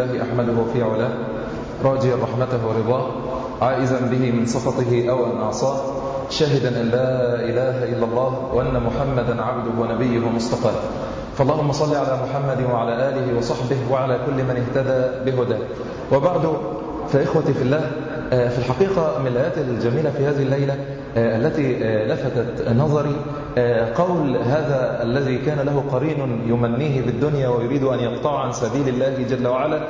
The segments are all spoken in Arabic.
الله أحمده في علاه راجيا رحمته ورضاه عائزا به من سخطه أو أن أعصاه شاهدا أن لا إله إلا الله وأن محمدا عبده ونبيه ومصطفاه. فاللهم صل على محمد وعلى آله وصحبه وعلى كل من اهتدى بهداه. وبعد فإخوتي في الله في الحقيقة من الآيات الجميلة في هذه الليلة التي لفتت نظري قول هذا الذي كان له قرين يمنيه بالدنيا ويريد أن يقطع عن سبيل الله جل وعلا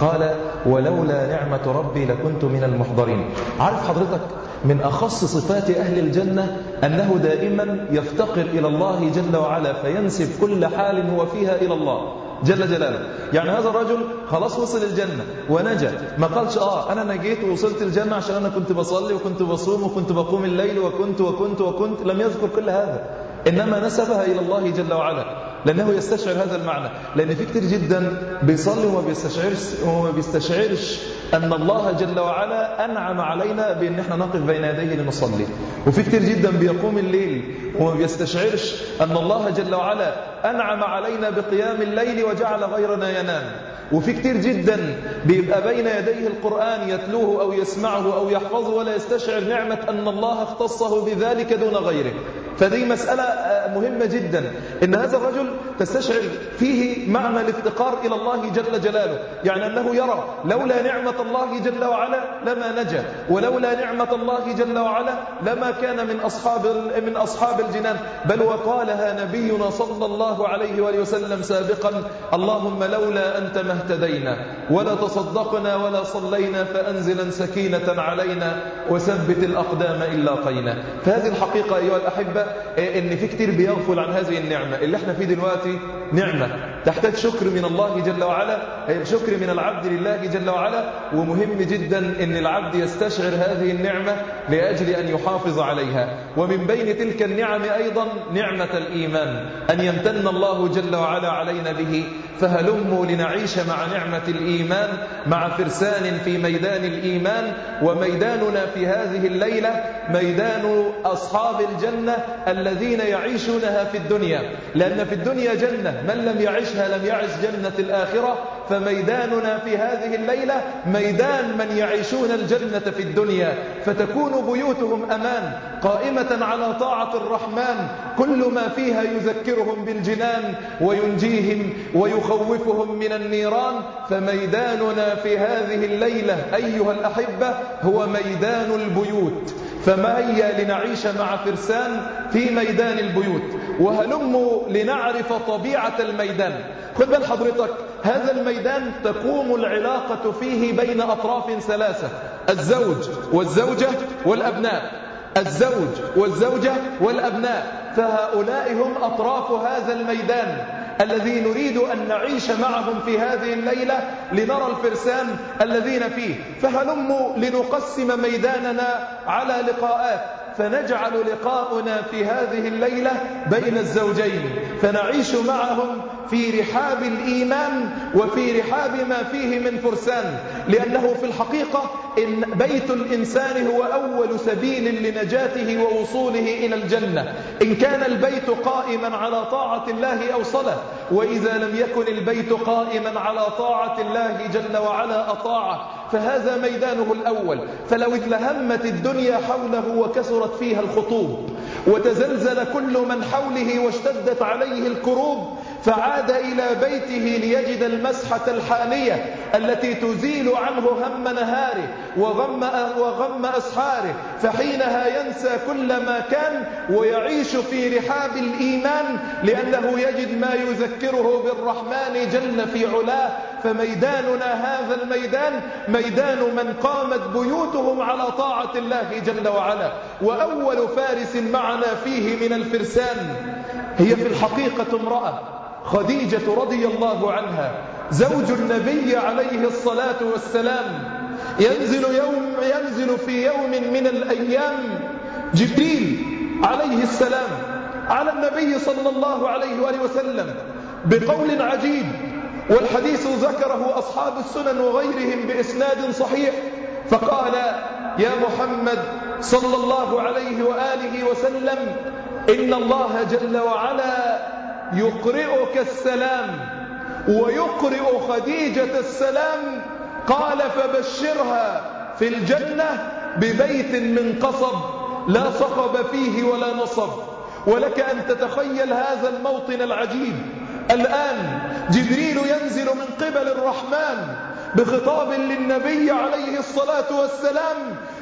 قال ولولا نعمة ربي لكنت من المحضرين. عارف حضرتك من أخص صفات أهل الجنة أنه دائما يفتقر إلى الله جل وعلا فينسب كل حال هو فيها إلى الله. جل جلاله. يعني هذا الرجل خلاص وصل الجنة ونجا. ما قالش آه أنا نجيت ووصلت الجنة عشان أنا كنت بصلي وكنت بصوم وكنت بقوم الليل وكنت وكنت وكنت. لم يذكر كل هذا. إنما نسبها إلى الله جل وعلا. لأنه يستشعر هذا المعنى. لأن في كتير جدا بيصلي وما بيستشعرش, وما بيستشعرش أن الله جل وعلا أنعم علينا بأن إحنا نقف بين يديه لنصلي. وفي كتير جدا بيقوم الليل وما بيستشعرش أن الله جل وعلا أنعم علينا بقيام الليل وجعل غيرنا ينام. وفي كتير جدا بيبقى بين يديه القرآن يتلوه أو يسمعه أو يحفظه ولا يستشعر نعمة أن الله اختصه بذلك دون غيره. فدي مسألة مهمة جدا. إن هذا الرجل تستشعر فيه معنى الافتقار إلى الله جل جلاله. يعني أنه يرى لولا نعمة الله جل وعلا لما نجا ولولا نعمة الله جل وعلا لما كان من أصحاب من أصحاب الجنان. بل وقالها نبينا صلى الله عليه وآله وسلم سابقا اللهم لولا أنت ما اهتدينا ولا تصدقنا ولا صلينا فأنزلا سكينة علينا وثبت الأقدام إلا قينا. فهذه الحقيقة أيها الأحبة إن في كتير بيغفل عن هذه النعمة. اللي إحنا فيه دلوقتي نعمة. تحتاج شكر من الله جل وعلا. شكر من العبد لله جل وعلا. ومهم جدا أن العبد يستشعر هذه النعمة لأجل أن يحافظ عليها. ومن بين تلك النعم أيضا نعمة الإيمان. أن يمتن الله جل وعلا علينا به. فهلموا لنعيش مع نعمة الإيمان مع فرسان في ميدان الإيمان. وميداننا في هذه الليلة ميدان أصحاب الجنة الذين يعيشونها في الدنيا. لأن في الدنيا جنة. من لم يعشها لم يعش جنة الآخرة فميداننا في هذه الليلة ميدان من يعيشون الجنة في الدنيا فتكون بيوتهم أمان قائمة على طاعة الرحمن كل ما فيها يذكرهم بالجنان وينجيهم ويخوفهم من النيران فميداننا في هذه الليلة أيها الأحبة هو ميدان البيوت. فما هي لنعيش مع فرسان في ميدان البيوت؟ وهلموا لنعرف طبيعة الميدان. خذ بال حضرتك هذا الميدان تقوم العلاقة فيه بين أطراف ثلاثة الزوج والزوجة والأبناء. الزوج والزوجة والأبناء. فهؤلاء هم أطراف هذا الميدان. الذي نريد أن نعيش معهم في هذه الليلة لنرى الفرسان الذين فيه. فهلموا لنقسم ميداننا على لقاءات. فنجعل لقاؤنا في هذه الليلة بين الزوجين فنعيش معهم في رحاب الإيمان وفي رحاب ما فيه من فرسان لأنه في الحقيقة إن بيت الإنسان هو أول سبيل لنجاته ووصوله إلى الجنة. إن كان البيت قائما على طاعة الله أوصله وإذا لم يكن البيت قائما على طاعة الله جل وعلا أطاعه فهذا ميدانه الأول. فلو اتلهمت الدنيا حوله وكسرت فيها الخطوب وتزلزل كل من حوله واشتدت عليه الكروب فعاد إلى بيته ليجد المسحة الحانية التي تزيل عنه هم نهاره وغم, وغم أسحاره فحينها ينسى كل ما كان ويعيش في رحاب الإيمان لأنه يجد ما يذكره بالرحمن جل في علاه. فميداننا هذا الميدان ميدان من قامت بيوتهم على طاعة الله جل وعلا. وأول فارس معنا فيه من الفرسان هي في الحقيقة امرأة. خديجة رضي الله عنها زوج النبي عليه الصلاة والسلام ينزل, يوم ينزل في يوم من الأيام جبريل عليه السلام على النبي صلى الله عليه وآله وسلم بقول عجيب والحديث ذكره أصحاب السنن وغيرهم بإسناد صحيح فقال يا محمد صلى الله عليه وآله وسلم إن الله جل وعلا يقرئك السلام ويقرئ خديجة السلام قال فبشرها في الجنة ببيت من قصب لا صخب فيه ولا نصب. ولك أن تتخيل هذا الموطن العجيب. الآن جبريل ينزل من قبل الرحمن بخطاب للنبي عليه الصلاة والسلام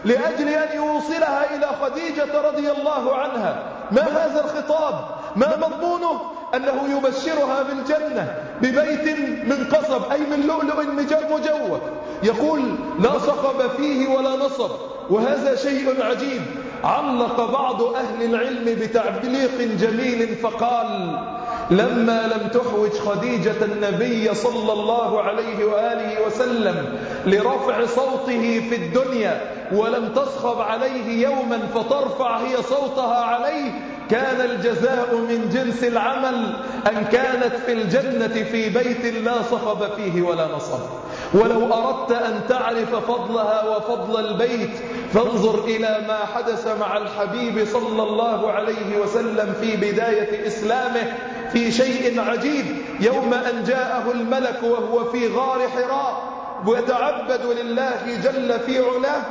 لأجل أن يوصلها إلى خديجة رضي الله عنها. ما هذا الخطاب؟ ما مضمونه أنه يبشرها بالجنة ببيت من قصب أي من لؤلؤ مجوف يقول لا صخب فيه ولا نصب وهذا شيء عجيب. علق بعض أهل العلم بتعليق جميل فقال لما لم تحوج خديجة النبي صلى الله عليه وآله وسلم لرفع صوته في الدنيا ولم تصخب عليه يوما فترفع هي صوتها عليه كان الجزاء من جنس العمل أن كانت في الجنة في بيت لا صخب فيه ولا نصب. ولو أردت أن تعرف فضلها وفضل البيت فانظر إلى ما حدث مع الحبيب صلى الله عليه وسلم في بداية إسلامه في شيء عجيب. يوم أن جاءه الملك وهو في غار حراء ويتعبد لله جل في علاه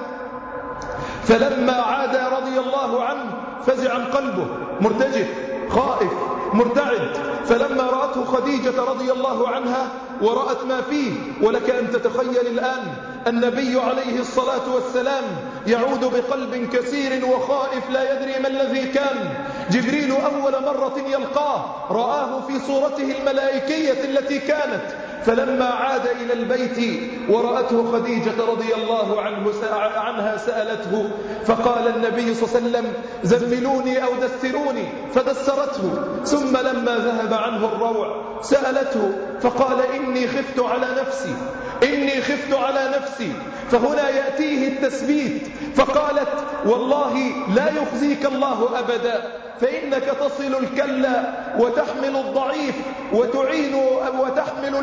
فلما عاد رضي الله عنه فزع قلبه مرتجف خائف مرتعد. فلما رأته خديجة رضي الله عنها ورأت ما فيه ولك أن تتخيل الآن النبي عليه الصلاة والسلام يعود بقلب كثير وخائف لا يدري ما الذي كان. جبريل أول مرة يلقاه رآه في صورته الملائكية التي كانت فلما عاد إلى البيت ورأته خديجة رضي الله عنه عنها سألته فقال النبي صلى الله عليه وسلم زملوني أو دثروني فدسرته ثم لما ذهب عنه الروع سألته فقال إني خفت على نفسي إني خفت على نفسي. فهنا يأتيه التثبيت فقالت والله لا يخزيك الله أبدا. فإنك تصل الكلا وتحمل الضعيف وتعين وتحمل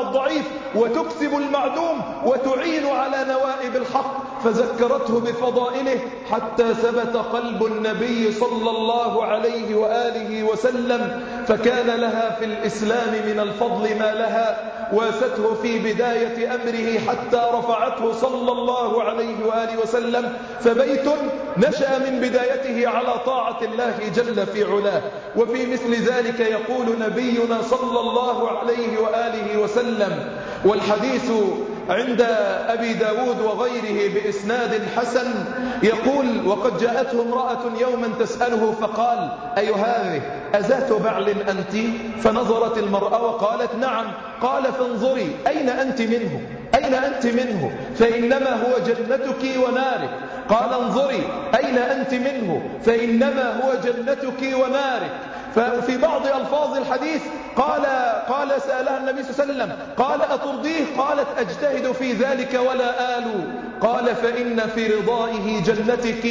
الضعيف وتكسب المعدوم وتعين على نوائب الحق. فذكرته بفضائله حتى ثبت قلب النبي صلى الله عليه وآله وسلم فكان لها في الإسلام من الفضل ما لها واسته في بداية أمره حتى رفعته صلى الله عليه وآله وسلم فبيت نشأ من بدايته على طاعة الله جل في علاه. وفي مثل ذلك يقول نبينا صلى الله عليه وآله وسلم والحديث عند أبي داود وغيره بإسناد حسن يقول وقد جاءته امرأة يوما تسأله فقال أي هذه؟ أذات بعل أنت؟ فنظرت المرأة وقالت نعم. قال فانظري أين أنت منه؟ أين أنت منه؟ فإنما هو جنتك ونارك. قال انظري أين أنت منه؟ فإنما هو جنتك ونارك. ففي بعض ألفاظ الحديث قال قال سألها النبي صلى الله عليه وسلم قال أترضيه؟ قالت أجتهد في ذلك ولا آل. قال فإن في رضائه جنتك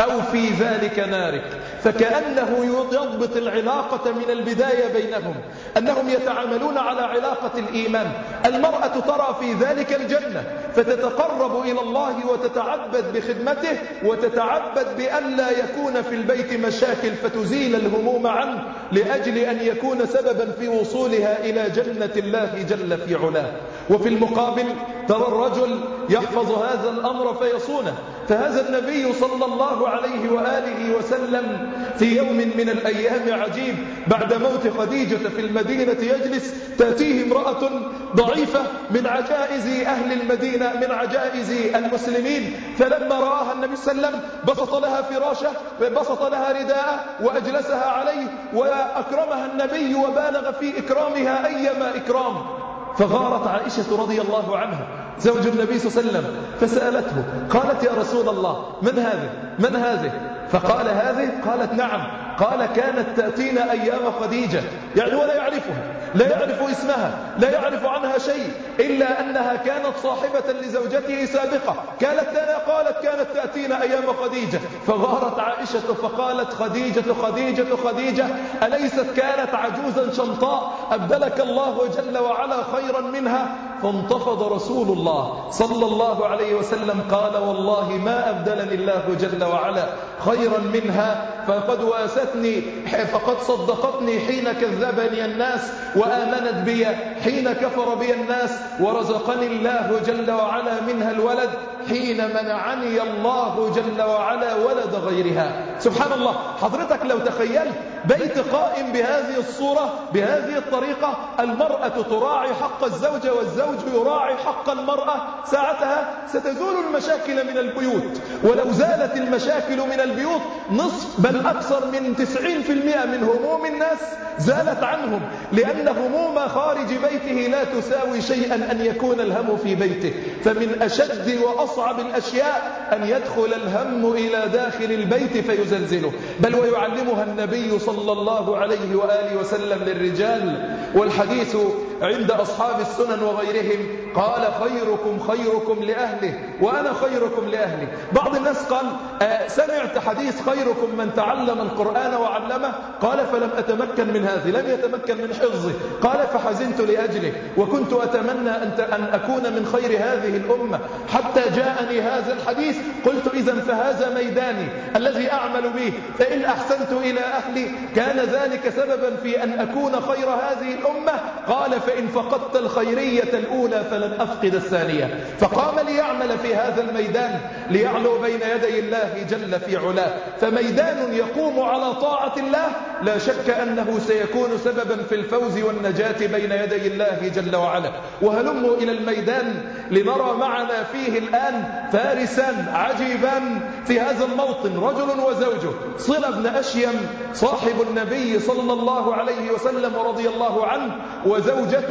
أو في ذلك نارك. فكأنه يضبط العلاقة من البداية بينهم. أنهم يتعاملون على علاقة الإيمان. المرأة ترى في ذلك الجنة. فتتقرب إلى الله وتتعبد بخدمته وتتعبد بأن لا يكون في البيت مشاكل فتزيل الهموم عنه لأجل أن يكون سببا في وصولها إلى جنة الله جل في علاه. وفي المقابل ترى الرجل يحفظ هذا الأمر فيصونه. فهذا النبي صلى الله عليه وآله وسلم في يوم من الأيام عجيب بعد موت خديجة في المدينة يجلس تأتيه امرأة ضعيفة من عجائز أهل المدينة من عجائز المسلمين. فلما رآها النبي صلى الله عليه وسلم بسط لها فراشه بسط لها رداءه وأجلسها عليه وأكرمها النبي وبالغ في إكرامها أيما إكرام. فغارت عائشة رضي الله عنها. زوج النبي صلى الله عليه وسلم فسألته قالت يا رسول الله من هذه؟ من هذه؟ فقال هذه؟ قالت نعم. قال كانت تأتينا أيام خديجة يعني ولا يعرفها لا يعرف اسمها لا يعرف عنها شيء إلا أنها كانت صاحبة لزوجته سابقة. كانت لنا قالت كانت تأتينا أيام خديجة. فغارت عائشة فقالت خديجة خديجة خديجة أليست كانت عجوزا شمطاء؟ أبدلك الله جل وعلا خيرا منها. فانتفض رسول الله صلى الله عليه وسلم قال والله ما أبدلني الله جل وعلا خيرا منها. فقد واسى حدثتني فقد صدقتني حين كذبني الناس وآمنت بي حين كفر بي الناس ورزقني الله جل وعلا منها الولد. حين منعني الله جل وعلا ولد غيرها. سبحان الله حضرتك لو تخيلت بيت قائم بهذه الصورة بهذه الطريقة المرأة تراعي حق الزوجة والزوج يراعي حق المرأة. ساعتها ستزول المشاكل من البيوت. ولو زالت المشاكل من البيوت نصف بل أكثر من 90% من هموم الناس زالت عنهم. لأن هموم خارج بيته لا تساوي شيئا أن يكون الهم في بيته. فمن أشد وأصعب الأشياء أن يدخل الهم إلى داخل البيت فيزلزله. بل ويعلمها النبي صلى الله عليه وآله وسلم للرجال والحديث عند أصحاب السنن وغيرهم قال خيركم خيركم لأهله وأنا خيركم لأهلي. بعض الناس قال آه سمعت حديث خيركم من تعلم القرآن وعلمه؟ قال فلم أتمكن من هذه لم يتمكن من حفظه. قال فحزنت لأجله وكنت أتمنى أن أكون من خير هذه الأمة. حتى جاءني هذا الحديث قلت إذا فهذا ميداني الذي أعمل به. فإن أحسنت إلى أهلي كان ذلك سببا في أن أكون خير هذه الأمة؟ قال فإن فقدت الخيرية الأولى فلن أفقد الثانية. فقام ليعمل في هذا الميدان ليعلو بين يدي الله جل في علاه. فميدان يقوم على طاعة الله لا شك أنه سيكون سببا في الفوز والنجاة بين يدي الله جل وعلا. وهلموا إلى الميدان لنرى معنا فيه الآن فارسا عجيبا في هذا الموطن رجل وزوجه. صلة بن أشيم صاحب النبي صلى الله عليه وسلم ورضي الله عنه وزوجته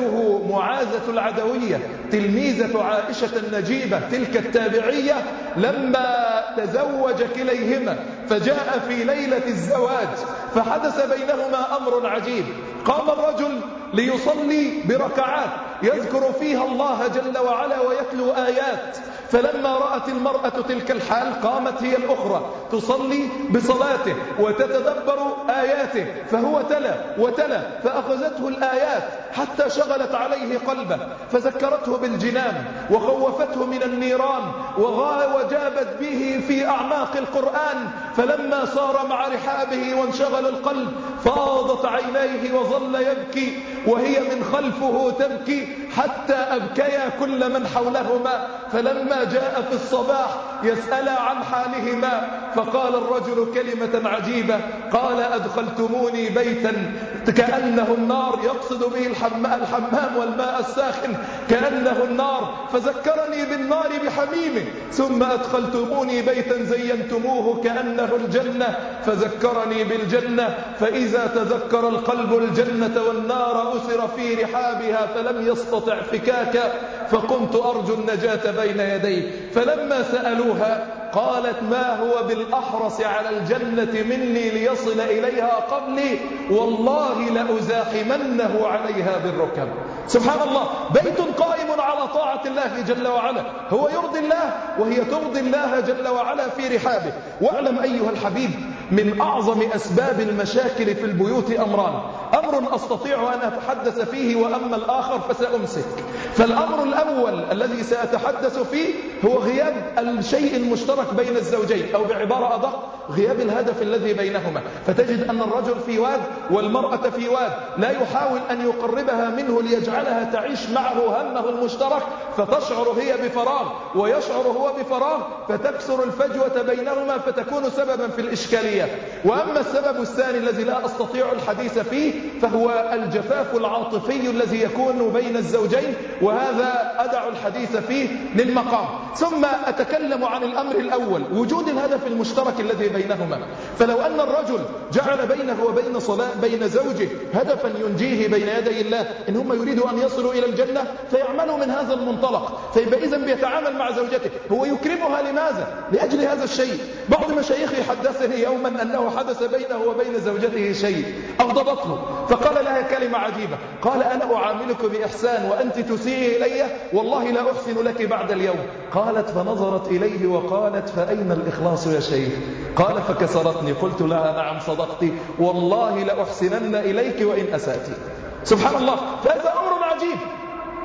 معاذة العدوية تلميذة عائشة النجيبة تلك التابعية لما تزوج كليهما فجاء في ليلة الزواج فحدث بينهما أمر عجيب. قام الرجل ليصلي بركعات يذكر فيها الله جل وعلا ويتلو آيات. فلما رأت المرأة تلك الحال قامت هي الأخرى تصلي بصلاته وتتدبر آياته فهو تلا وتلا فأخذته الآيات حتى شغلت عليه قلبه فذكرته بالجنان وخوفته من النيران وجابت به في أعماق القرآن فلما صار مع رحابه وانشغل القلب فاضت عينيه وظل يبكي وهي من خلفه تبكي حتى أبكيا كل من حولهما. فلما جاء في الصباح يسأل عن حالهما. فقال الرجل كلمة عجيبة. قال أدخلتموني بيتا. كأنه النار يقصد به الحمام والماء الساخن. كأنه النار. فذكرني بالنار بحميمه ثم أدخلتموني بيتا زينتموه كأنه الجنة. فذكرني بالجنة. فإذا تذكر القلب الجنة والنار أسر في رحابها فلم يستطع فكاكا. فقمت أرجو النجاة بين يديه فلما سألوها قالت ما هو بالأحرص على الجنة مني ليصل إليها قبلي؟ والله لأزاحمنه عليها بالركب. سبحان الله بيت قائم على طاعة الله جل وعلا. هو يرضي الله وهي ترضي الله جل وعلا في رحابه. واعلم أيها الحبيب من أعظم أسباب المشاكل في البيوت أمران. أمر أستطيع أن أتحدث فيه وأما الآخر فسأمسك. فالأمر الأول الذي سأتحدث فيه هو غياب الشيء المشترك بين الزوجين أو بعبارة أدق غياب الهدف الذي بينهما. فتجد أن الرجل في واد والمرأة في واد لا يحاول أن يقربها منه ليجعلها تعيش معه همه المشترك فتشعر هي بفراغ ويشعر هو بفراغ فتكسر الفجوة بينهما فتكون سببا في الإشكالية. وأما السبب الثاني الذي لا أستطيع الحديث فيه فهو الجفاف العاطفي الذي يكون بين الزوجين وهذا أدع الحديث فيه للمقام. ثم أتكلم عن الأمر الأول وجود الهدف المشترك الذي بينهما. فلو أن الرجل جعل بينه وبين صلاة بين زوجه هدفا ينجيه بين يدي الله إن هم يريدوا أن يصلوا إلى الجنة فيعملوا من هذا المنطلق فيبقى إذا بيتعامل مع زوجته. هو يكرمها لماذا؟ لأجل هذا الشيء. بعض مشايخي حدثني يوما أنه حدث بينه وبين زوجته شيء. أغضبته. فقال لها كلمة عجيبة. قال أنا أعاملك بإحسان وأنت تسيء إلي؟ والله لا أحسن لك بعد اليوم. قالت فنظرت إليه وقالت فأين الإخلاص يا شيخ؟ قال فكسرتني. قلت لها نعم صدقتي والله لأحسنن إليك وإن أسأتي سبحان الله. فهذا أمر عجيب.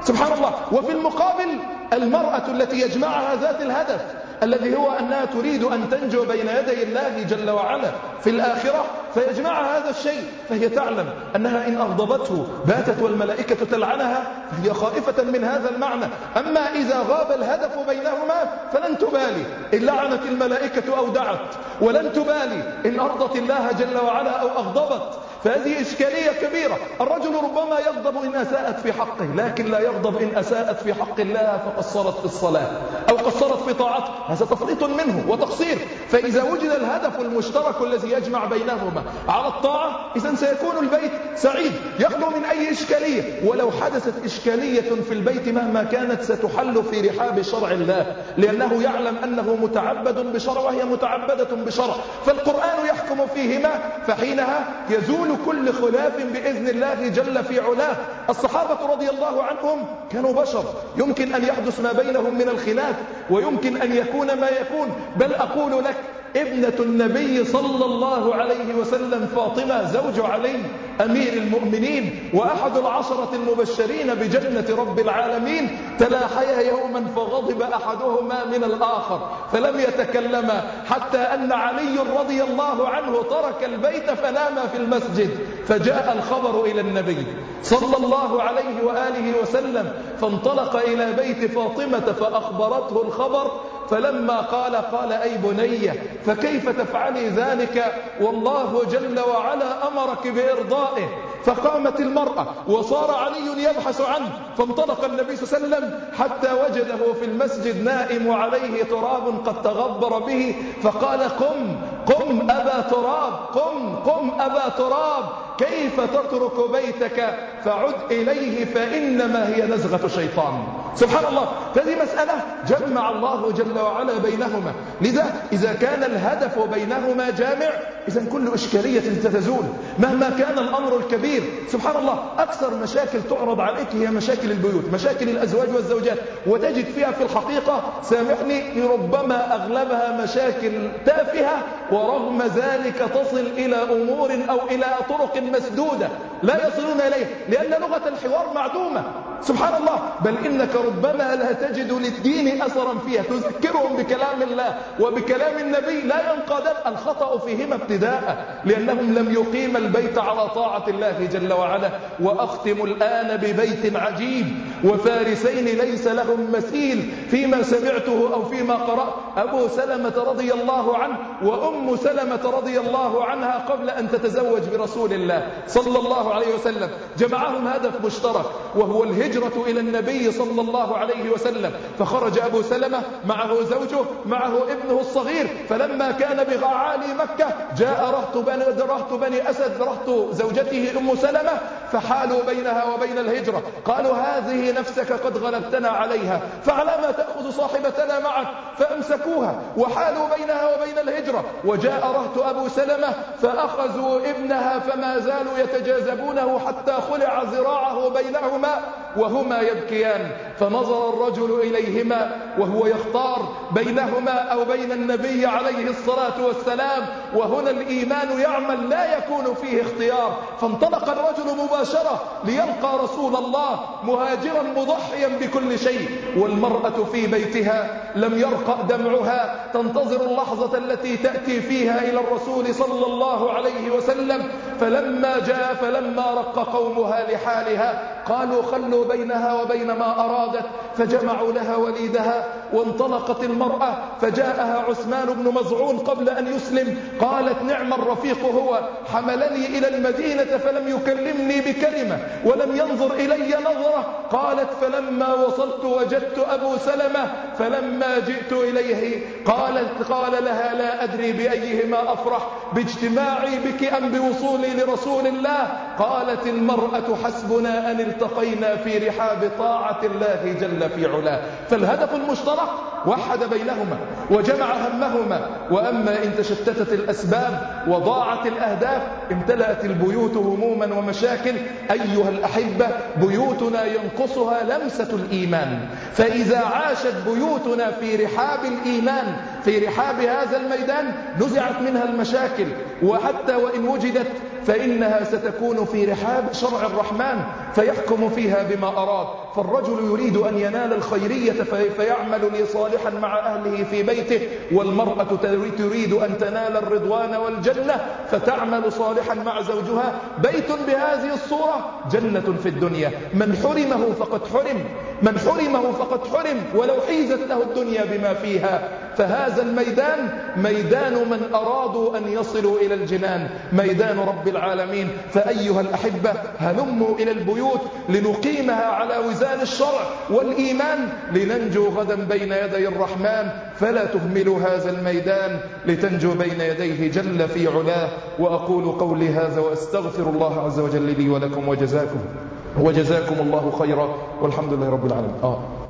سبحان الله. وفي المقابل المرأة التي يجمعها ذات الهدف الذي هو أنها تريد أن تنجو بين يدي الله جل وعلا في الآخرة فيجمعها هذا الشيء فهي تعلم أنها إن أغضبته باتت والملائكة تلعنها فهي خائفة من هذا المعنى. أما إذا غاب الهدف بينهما فلن تبالي. إن لعنت الملائكة أو دعت ولن تبالي. إن أرضت الله جل وعلا أو أغضبت. فهذه إشكالية كبيرة. الرجل ربما يغضب إن أساءت في حقه لكن لا يغضب إن أساءت في حق الله فقصرت في الصلاة أو قصرت في طاعته. هذا تفريط منه وتقصير. فإذا وجد الهدف المشترك الذي يجمع بينهما على الطاعة إذا سيكون البيت سعيد يخلو من أي إشكالية. ولو حدثت إشكالية في البيت مهما كانت ستحل في رحاب شرع الله لأنه يعلم أنه متعبد بشرع وهي متعبدة بشرع. فالقرآن يحكم فيهما فحينها يزول كل خلاف بإذن الله جل في علاه. الصحابة رضي الله عنهم كانوا بشر. يمكن أن يحدث ما بينهم من الخلاف ويمكن أن يكون ما يكون. بل أقول لك ابنة النبي صلى الله عليه وسلم فاطمة زوج علي أمير المؤمنين وأحد العشرة المبشرين بجنة رب العالمين تلاحيا يوما فغضب أحدهما من الآخر فلم يتكلما حتى أن علي رضي الله عنه ترك البيت فنام في المسجد فجاء الخبر إلى النبي صلى الله عليه وآله وسلم فانطلق إلى بيت فاطمة فأخبرته الخبر فلما قال قال أي بني فكيف تفعلي ذلك؟ والله جل وعلا أمرك بإرضائه. فقامت المرأة وصار علي يبحث عنه فانطلق النبي صلى الله عليه وسلم حتى وجده في المسجد نائم عليه تراب قد تغبر به فقال قم قم أبا تراب قم قم أبا تراب كيف تترك بيتك؟ فعد إليه فإنما هي نزغة شيطان. سبحان الله. هذه مسألة جمع الله جل وعلا بينهما. لذا إذا كان الهدف بينهما جامع إذا كل إشكالية تتزول مهما كان الأمر الكبير سبحان الله أكثر مشاكل تعرض عليك هي مشاكل البيوت مشاكل الأزواج والزوجات. وتجد فيها في الحقيقة سامحني ربما أغلبها مشاكل تافهة ورغم ذلك تصل إلى أمور أو إلى طرق مسدودة لا يصلون إليه لأن لغة الحوار معدومة. سبحان الله. بل إنك ربما لا تجد للدين أثرا فيها. تذكرهم بكلام الله وبكلام النبي. لا ينقادن الخطأ فيهما ابتداء لأنهم لم يقيم البيت على طاعة الله جل وعلا. وأختم الآن ببيت عجيب. وفارسين ليس لهم مثيل فيما سمعته أو فيما قرأت. أبو سلمة رضي الله عنه وأم سلمة رضي الله عنها قبل أن تتزوج برسول الله صلى الله عليه وسلم. جمعهم هدف مشترك وهو الهجرة إلى النبي صلى الله عليه وسلم فخرج أبو سلمة معه زوجه معه ابنه الصغير. فلما كان بغعالي مكة جاء رهط بني, رهط بني أسد رهط زوجته أم سلمة فحالوا بينها وبين الهجرة. قالوا هذه نفسك قد غلبتنا عليها. فعلى ما تأخذ صاحبتنا معك فأمسكوها. وحالوا بينها وبين الهجرة. وجاء رهط أبو سلمة فأخذوا ابنها فما زالوا يتجاذبونه حتى خلع ذراعه بينهما. وهما يبكيان فنظر الرجل إليهما وهو يختار بينهما أو بين النبي عليه الصلاة والسلام وهنا الإيمان يعمل لا يكون فيه اختيار فانطلق الرجل مباشرة ليلقى رسول الله مهاجرا مضحيا بكل شيء والمرأة في بيتها لم يرقى دمعها تنتظر اللحظة التي تأتي فيها إلى الرسول صلى الله عليه وسلم فلما جاء فلما رق قومها لحالها قالوا خلوا بينها وبين ما أرادت فجمعوا لها وليدها وانطلقت المرأة فجاءها عثمان بن مزعون قبل أن يسلم قالت نعم الرفيق هو حملني إلى المدينة فلم يكلمني بكلمة ولم ينظر إلي نظرة قالت فلما وصلت وجدت أبو سلمة فلما جئت إليه قالت قال لها لا أدري بأيهما أفرح باجتماعي بك أم بوصولي لرسول الله قالت المرأة حسبنا أن التقينا في رحاب طاعة الله جل في علاه. فالهدف المشترك وحد بينهما وجمع همهما. وأما إن تشتتت الأسباب وضاعت الأهداف امتلأت البيوت هموما ومشاكل أيها الأحبة بيوتنا ينقصها لمسة الإيمان. فإذا عاشت بيوتنا في رحاب الإيمان في رحاب هذا الميدان نزعت منها المشاكل. وحتى وإن وجدت فإنها ستكون في رحاب شرع الرحمن فيحكم فيها بما أراد. فالرجل يريد أن ينال الخيرية فيعمل لي صالحا مع أهله في بيته والمرأة تريد أن تنال الرضوان والجنة فتعمل صالحا مع زوجها. بيت بهذه الصورة جنة في الدنيا. من حرمه فقد حرم من حرمه فقد حرم ولو حيزت له الدنيا بما فيها. فهذا الميدان ميدان من أرادوا أن يصلوا إلى الجنان ميدان رب العالمين. فأيها الأحبة هلموا إلى البيوت لنقيمها على وزان الشرع والإيمان. لننجو غدا بين يدي الرحمن. فلا تهملوا هذا الميدان لتنجو بين يديه جل في علاه. وأقول قولي هذا وأستغفر الله عز وجل لي ولكم وجزاكم وجزاكم الله خيرا. والحمد لله رب العالمين. آه.